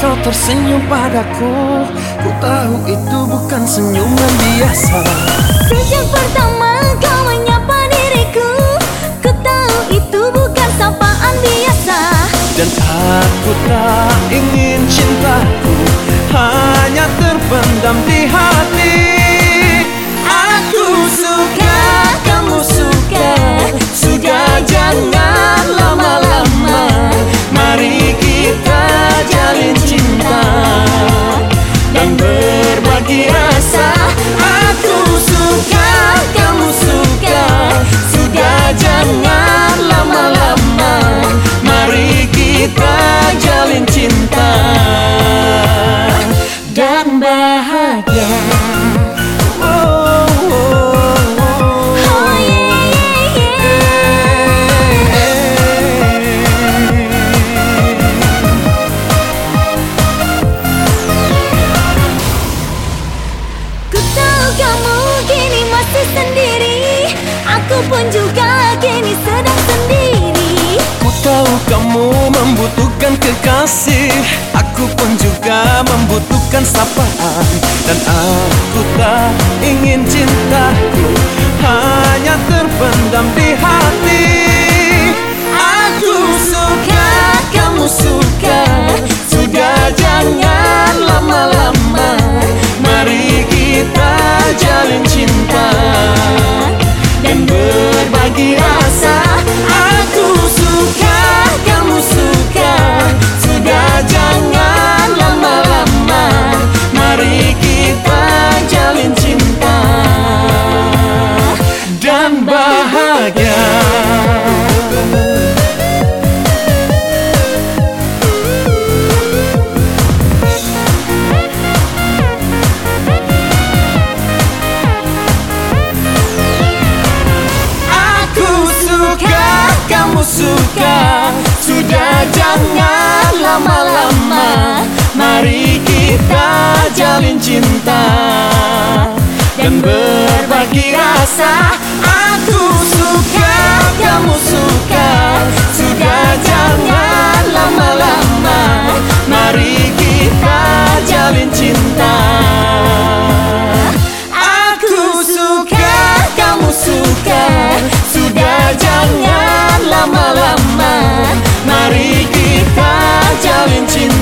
kau tersenyum padaku. Ku tahu itu bukan senyuman biasa. Sejak pertama kau menyapa diriku. Ku tahu itu bukan sapaan biasa. Dan aku tak ingin cintaku Hanya terpendam sendiri. Aku pun juga kini sedang sendiri. Ku tahu kamu membutuhkan kekasih. Aku pun juga membutuhkan sapaan. Dan aku tak ingin cintaku Hanya terpendam di hati suka. Sudah jangan lama-lama. Mari kita jalin cinta. Dan berbagi rasa jalin